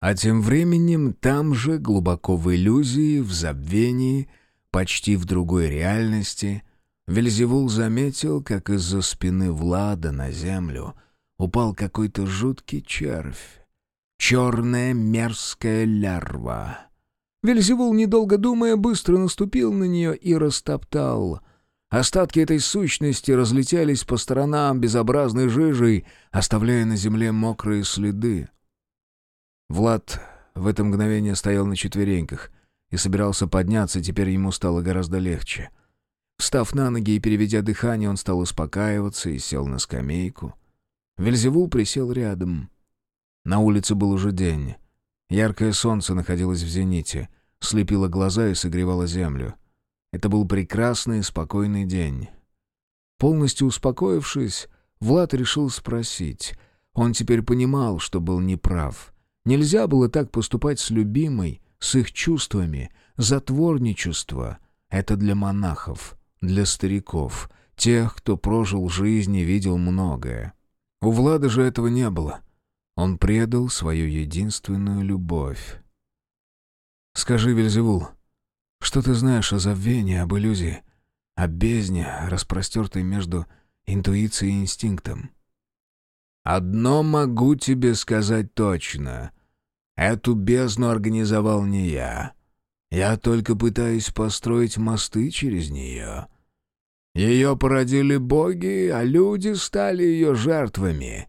А тем временем там же, глубоко в иллюзии, в забвении, почти в другой реальности, Вельзевул заметил, как из-за спины Влада на землю упал какой-то жуткий червь. Черная мерзкая лярва. Вельзевул, недолго думая, быстро наступил на нее и растоптал. Остатки этой сущности разлетелись по сторонам безобразной жижей, оставляя на земле мокрые следы. Влад в это мгновение стоял на четвереньках и собирался подняться, теперь ему стало гораздо легче. Встав на ноги и переведя дыхание, он стал успокаиваться и сел на скамейку. Вельзевул присел рядом. На улице был уже день. Яркое солнце находилось в зените, слепило глаза и согревало землю. Это был прекрасный, спокойный день. Полностью успокоившись, Влад решил спросить. Он теперь понимал, что был неправ. Нельзя было так поступать с любимой, с их чувствами. Затворничество — это для монахов, для стариков, тех, кто прожил жизнь и видел многое. У Влада же этого не было. Он предал свою единственную любовь. «Скажи, Вельзевул, что ты знаешь о забвении, об иллюзии, о бездне, распростертой между интуицией и инстинктом?» «Одно могу тебе сказать точно. Эту бездну организовал не я. Я только пытаюсь построить мосты через нее. Ее породили боги, а люди стали ее жертвами».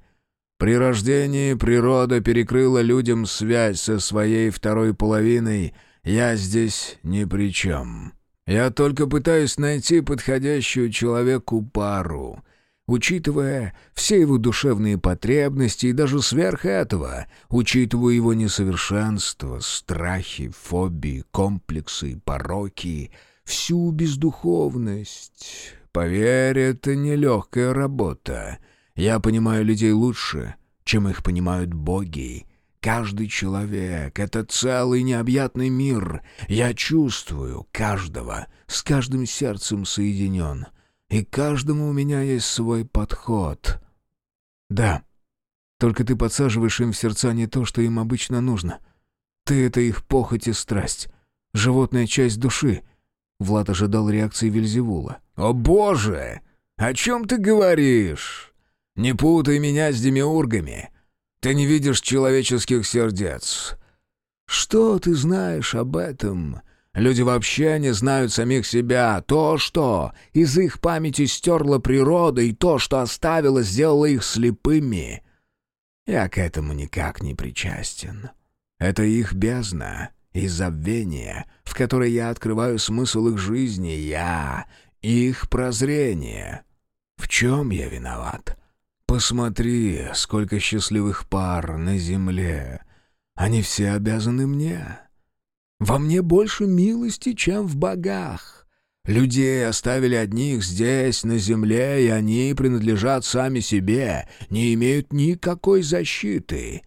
При рождении природа перекрыла людям связь со своей второй половиной. Я здесь ни при чем. Я только пытаюсь найти подходящую человеку пару, учитывая все его душевные потребности и даже сверх этого, учитывая его несовершенство, страхи, фобии, комплексы, пороки, всю бездуховность. Поверь, это нелегкая работа. Я понимаю людей лучше, чем их понимают боги. Каждый человек — это целый необъятный мир. Я чувствую каждого, с каждым сердцем соединен. И каждому у меня есть свой подход. Да, только ты подсаживаешь им в сердца не то, что им обычно нужно. Ты — это их похоть и страсть, животная часть души. Влад ожидал реакции Вельзевула. «О боже! О чем ты говоришь?» Не путай меня с демиургами. Ты не видишь человеческих сердец. Что ты знаешь об этом? Люди вообще не знают самих себя. То, что из их памяти стерла природа, и то, что оставила, сделало их слепыми. Я к этому никак не причастен. Это их бездна и забвение, в которой я открываю смысл их жизни, я, их прозрение. В чем я виноват? Посмотри, сколько счастливых пар на земле. Они все обязаны мне. Во мне больше милости, чем в богах. Людей оставили одних здесь, на земле, и они принадлежат сами себе, не имеют никакой защиты.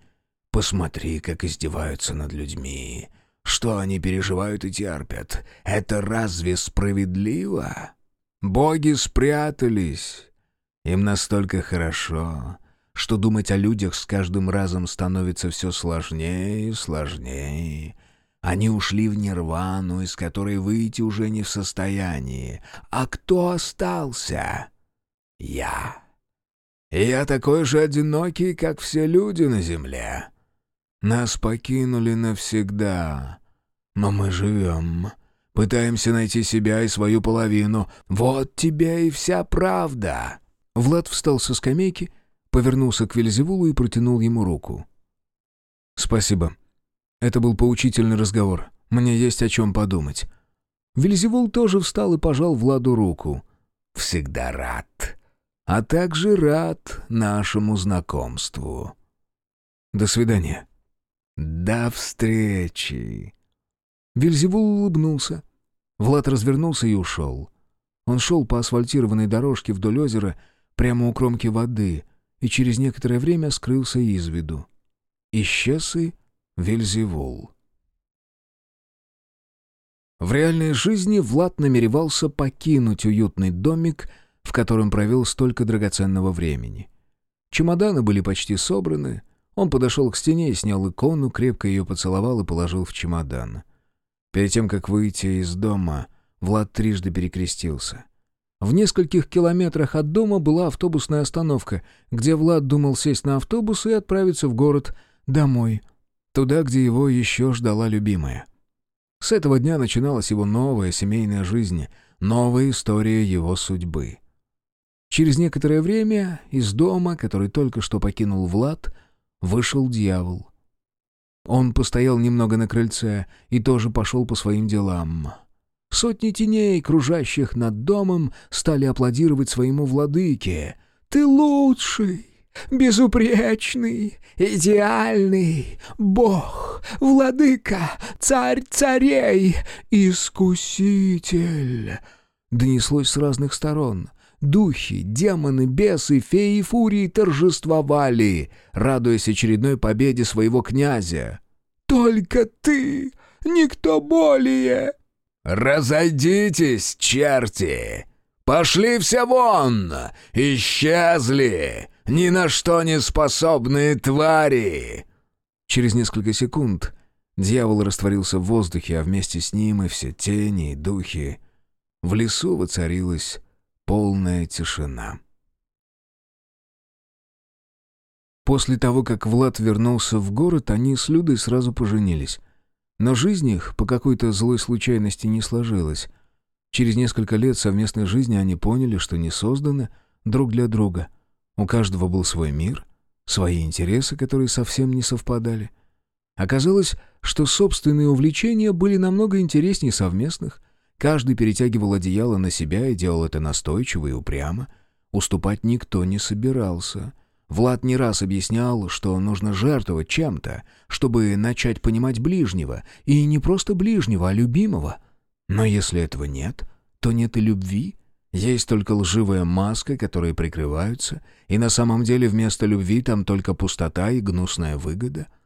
Посмотри, как издеваются над людьми. Что они переживают и терпят. Это разве справедливо? Боги спрятались, им настолько хорошо, что думать о людях с каждым разом становится все сложнее и сложнее. Они ушли в нирвану, из которой выйти уже не в состоянии. А кто остался? Я. я такой же одинокий, как все люди на земле. Нас покинули навсегда, но мы живем. Пытаемся найти себя и свою половину. Вот тебе и вся правда. Влад встал со скамейки, повернулся к Вельзевулу и протянул ему руку. «Спасибо. Это был поучительный разговор. Мне есть о чем подумать». Вельзевул тоже встал и пожал Владу руку. «Всегда рад. А также рад нашему знакомству». «До свидания». «До встречи». Вельзевул улыбнулся. Влад развернулся и ушел. Он шел по асфальтированной дорожке вдоль озера, прямо у кромки воды, и через некоторое время скрылся из виду. Исчез и Вельзевул. В реальной жизни Влад намеревался покинуть уютный домик, в котором провел столько драгоценного времени. Чемоданы были почти собраны, Он подошел к стене и снял икону, крепко ее поцеловал и положил в чемодан. Перед тем, как выйти из дома, Влад трижды перекрестился. В нескольких километрах от дома была автобусная остановка, где Влад думал сесть на автобус и отправиться в город, домой, туда, где его еще ждала любимая. С этого дня начиналась его новая семейная жизнь, новая история его судьбы. Через некоторое время из дома, который только что покинул Влад, вышел дьявол. Он постоял немного на крыльце и тоже пошел по своим делам. Сотни теней, кружащих над домом, стали аплодировать своему владыке. «Ты лучший!» Безупречный, идеальный, Бог, владыка, царь царей, искуситель!» Донеслось с разных сторон. Духи, демоны, бесы, феи и фурии торжествовали, радуясь очередной победе своего князя. «Только ты! Никто более!» «Разойдитесь, черти! Пошли все вон! Исчезли! Ни на что не способные твари!» Через несколько секунд дьявол растворился в воздухе, а вместе с ним и все тени и духи. В лесу воцарилась полная тишина. После того, как Влад вернулся в город, они с Людой сразу поженились. Но жизнь их по какой-то злой случайности не сложилась. Через несколько лет совместной жизни они поняли, что не созданы друг для друга. У каждого был свой мир, свои интересы, которые совсем не совпадали. Оказалось, что собственные увлечения были намного интереснее совместных — Каждый перетягивал одеяло на себя и делал это настойчиво и упрямо. Уступать никто не собирался. Влад не раз объяснял, что нужно жертвовать чем-то, чтобы начать понимать ближнего, и не просто ближнего, а любимого. Но если этого нет, то нет и любви. Есть только лживая маска, которой прикрываются, и на самом деле вместо любви там только пустота и гнусная выгода —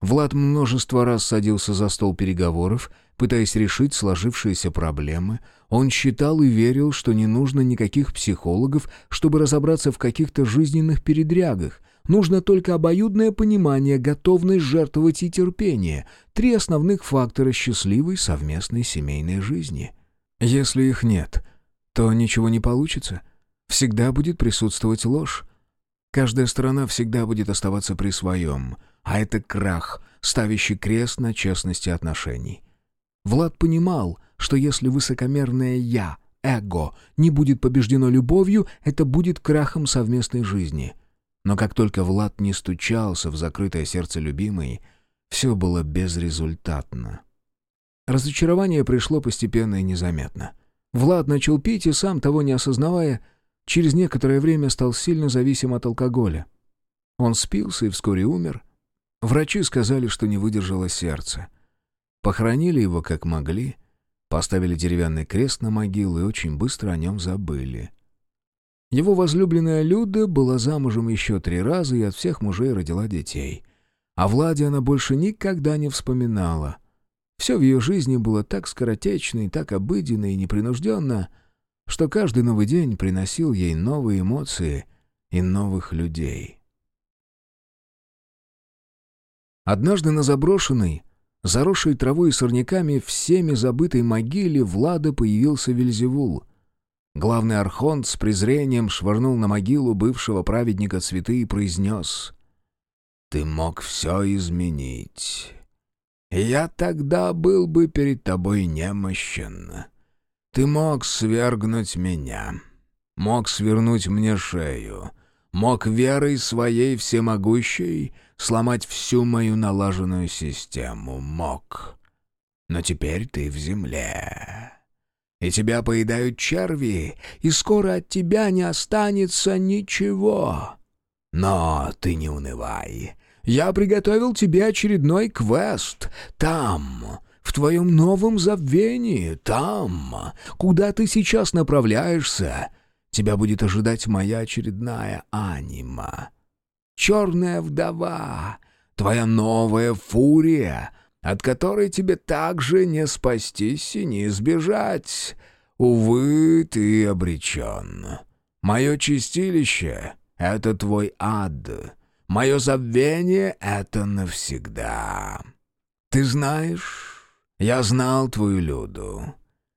Влад множество раз садился за стол переговоров, пытаясь решить сложившиеся проблемы. Он считал и верил, что не нужно никаких психологов, чтобы разобраться в каких-то жизненных передрягах. Нужно только обоюдное понимание, готовность жертвовать и терпение. Три основных фактора счастливой совместной семейной жизни. Если их нет, то ничего не получится. Всегда будет присутствовать ложь. Каждая сторона всегда будет оставаться при своем — а это крах, ставящий крест на честности отношений. Влад понимал, что если высокомерное «я», эго, не будет побеждено любовью, это будет крахом совместной жизни. Но как только Влад не стучался в закрытое сердце любимой, все было безрезультатно. Разочарование пришло постепенно и незаметно. Влад начал пить и, сам того не осознавая, через некоторое время стал сильно зависим от алкоголя. Он спился и вскоре умер, Врачи сказали, что не выдержало сердце. Похоронили его как могли, поставили деревянный крест на могилу и очень быстро о нем забыли. Его возлюбленная Люда была замужем еще три раза и от всех мужей родила детей. А Владе она больше никогда не вспоминала. Все в ее жизни было так скоротечно и так обыденно и непринужденно, что каждый новый день приносил ей новые эмоции и новых людей. Однажды на заброшенной, заросшей травой и сорняками, всеми забытой могиле Влада появился Вельзевул. Главный архонт с презрением швырнул на могилу бывшего праведника цветы и произнес «Ты мог все изменить. Я тогда был бы перед тобой немощен. Ты мог свергнуть меня, мог свернуть мне шею, мог верой своей всемогущей сломать всю мою налаженную систему. Мог. Но теперь ты в земле. И тебя поедают черви, и скоро от тебя не останется ничего. Но ты не унывай. Я приготовил тебе очередной квест. Там, в твоем новом забвении, там, куда ты сейчас направляешься, тебя будет ожидать моя очередная анима. Черная вдова, твоя новая фурия, от которой тебе также не спастись и не избежать. Увы, ты обречен. Мое чистилище — это твой ад. Мое забвение — это навсегда. Ты знаешь, я знал твою Люду.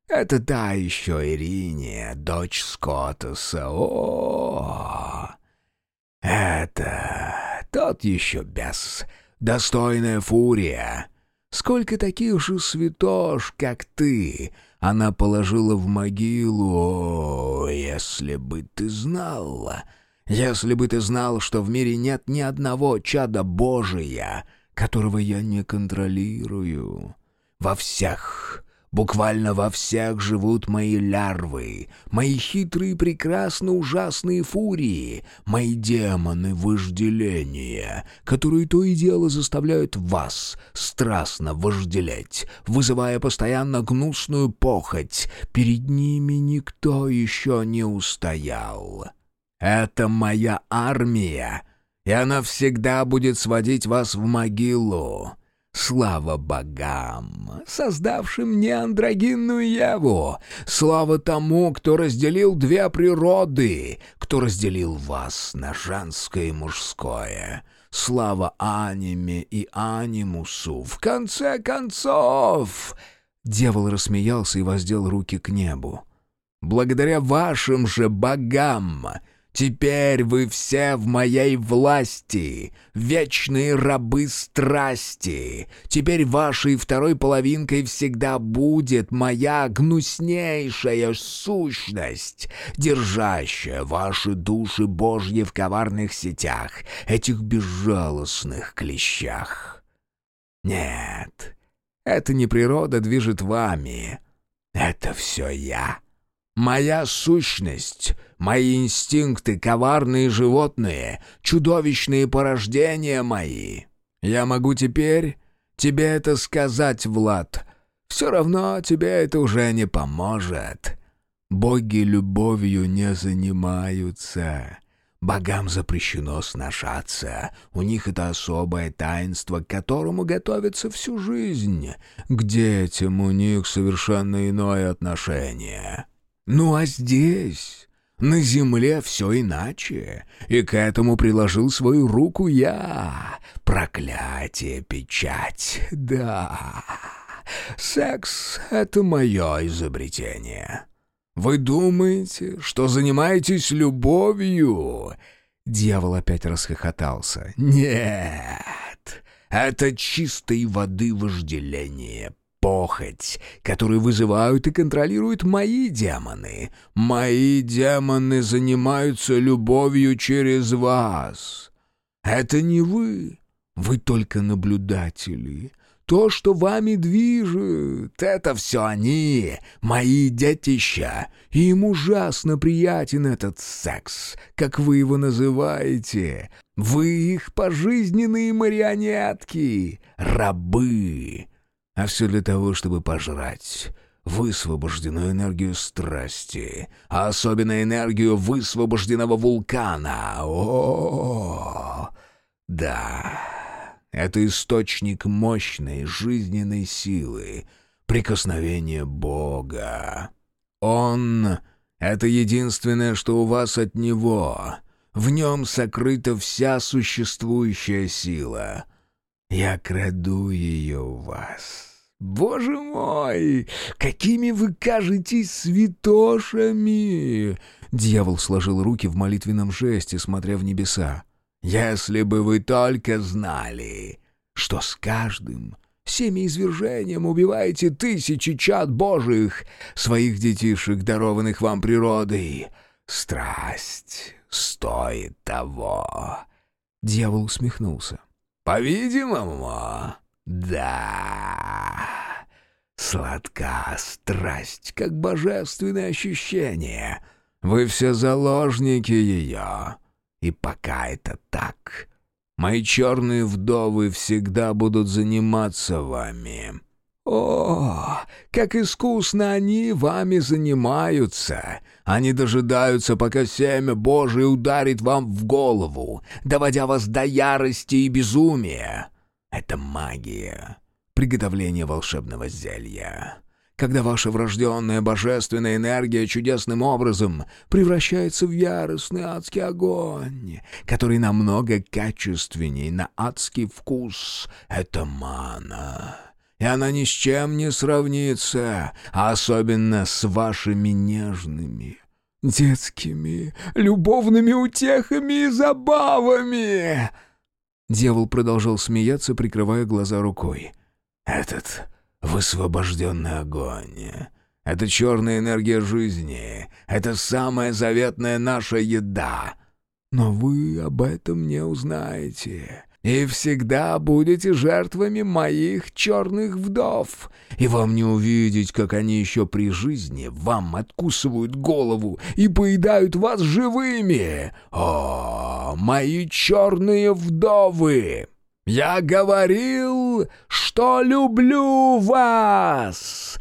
Это та еще Ириния, дочь Скоттуса. О, это тот еще бес, достойная фурия. Сколько таких же святош, как ты, она положила в могилу. О, если бы ты знала, если бы ты знал, что в мире нет ни одного чада Божия, которого я не контролирую. Во всех Буквально во всех живут мои лярвы, мои хитрые, прекрасно ужасные фурии, мои демоны вожделения, которые то и дело заставляют вас страстно вожделеть, вызывая постоянно гнусную похоть. Перед ними никто еще не устоял. Это моя армия, и она всегда будет сводить вас в могилу. Слава богам, создавшим неандрогинную Еву! Слава тому, кто разделил две природы, кто разделил вас на женское и мужское! Слава аниме и анимусу! В конце концов!» Дьявол рассмеялся и воздел руки к небу. «Благодаря вашим же богам!» Теперь вы все в моей власти, вечные рабы страсти. Теперь вашей второй половинкой всегда будет моя гнуснейшая сущность, держащая ваши души Божьи в коварных сетях, этих безжалостных клещах. Нет, это не природа движет вами, это все я». Моя сущность, мои инстинкты, коварные животные, чудовищные порождения мои. Я могу теперь тебе это сказать, Влад. Все равно тебе это уже не поможет. Боги любовью не занимаются. Богам запрещено сношаться. У них это особое таинство, к которому готовятся всю жизнь. К детям у них совершенно иное отношение. Ну а здесь, на земле, все иначе, и к этому приложил свою руку я. Проклятие, печать, да. Секс — это мое изобретение. Вы думаете, что занимаетесь любовью?» Дьявол опять расхохотался. «Нет, это чистой воды вожделение, похоть, которую вызывают и контролируют мои демоны. Мои демоны занимаются любовью через вас. Это не вы, вы только наблюдатели. То, что вами движет, это все они, мои детища. И им ужасно приятен этот секс, как вы его называете. Вы их пожизненные марионетки, рабы. А все для того, чтобы пожрать высвобожденную энергию страсти, а особенно энергию высвобожденного вулкана. О, -о, -о, да, это источник мощной жизненной силы, прикосновение Бога. Он — это единственное, что у вас от Него. В нем сокрыта вся существующая сила. Я краду ее у вас. Боже мой, какими вы кажетесь святошами!» Дьявол сложил руки в молитвенном жесте, смотря в небеса. «Если бы вы только знали, что с каждым семяизвержением убиваете тысячи чад божьих, своих детишек, дарованных вам природой, страсть стоит того!» Дьявол усмехнулся. «По-видимому, да. Сладка страсть, как божественное ощущение. Вы все заложники ее. И пока это так, мои черные вдовы всегда будут заниматься вами». «О, как искусно они вами занимаются! Они дожидаются, пока семя Божие ударит вам в голову, доводя вас до ярости и безумия. Это магия, приготовление волшебного зелья. когда ваша врожденная божественная энергия чудесным образом превращается в яростный адский огонь, который намного качественнее на адский вкус. Это мана. И она ни с чем не сравнится, а особенно с вашими нежными, детскими, любовными утехами и забавами. Дьявол продолжал смеяться, прикрывая глаза рукой. «Этот высвобожденный огонь. Это черная энергия жизни. Это самая заветная наша еда. Но вы об этом не узнаете. И всегда будете жертвами моих черных вдов. И вам не увидеть, как они еще при жизни вам откусывают голову и поедают вас живыми. О, мои черные вдовы!» «Я говорил, что люблю вас!»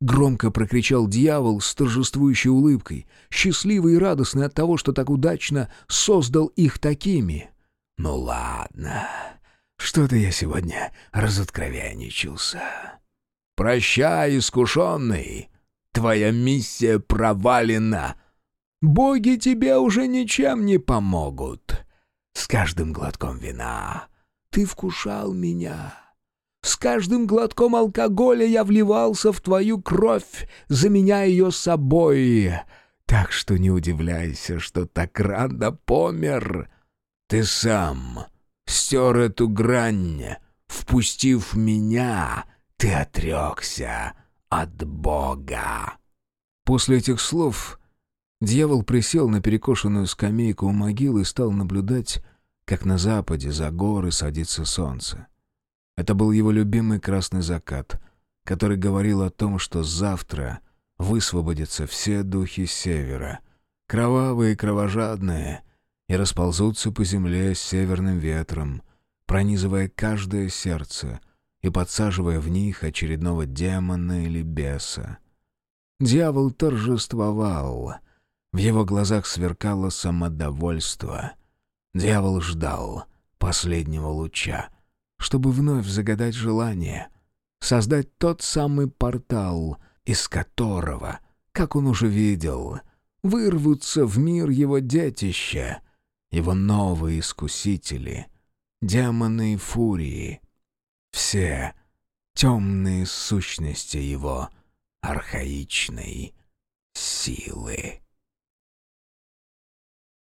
Громко прокричал дьявол с торжествующей улыбкой, счастливый и радостный от того, что так удачно создал их такими. «Ну ладно, что-то я сегодня разоткровенничался. Прощай, искушенный, твоя миссия провалена. Боги тебе уже ничем не помогут. С каждым глотком вина ты вкушал меня. С каждым глотком алкоголя я вливался в твою кровь, заменяя ее собой. Так что не удивляйся, что так рано помер. Ты сам стер эту грань, впустив меня, ты отрекся от Бога». После этих слов дьявол присел на перекошенную скамейку у могилы и стал наблюдать, как на западе за горы садится солнце. Это был его любимый красный закат, который говорил о том, что завтра высвободятся все духи севера, кровавые и кровожадные, и расползутся по земле с северным ветром, пронизывая каждое сердце и подсаживая в них очередного демона или беса. Дьявол торжествовал. В его глазах сверкало самодовольство — Дьявол ждал последнего луча, чтобы вновь загадать желание, создать тот самый портал, из которого, как он уже видел, вырвутся в мир его детища, его новые искусители, демоны и фурии, все темные сущности его архаичной силы.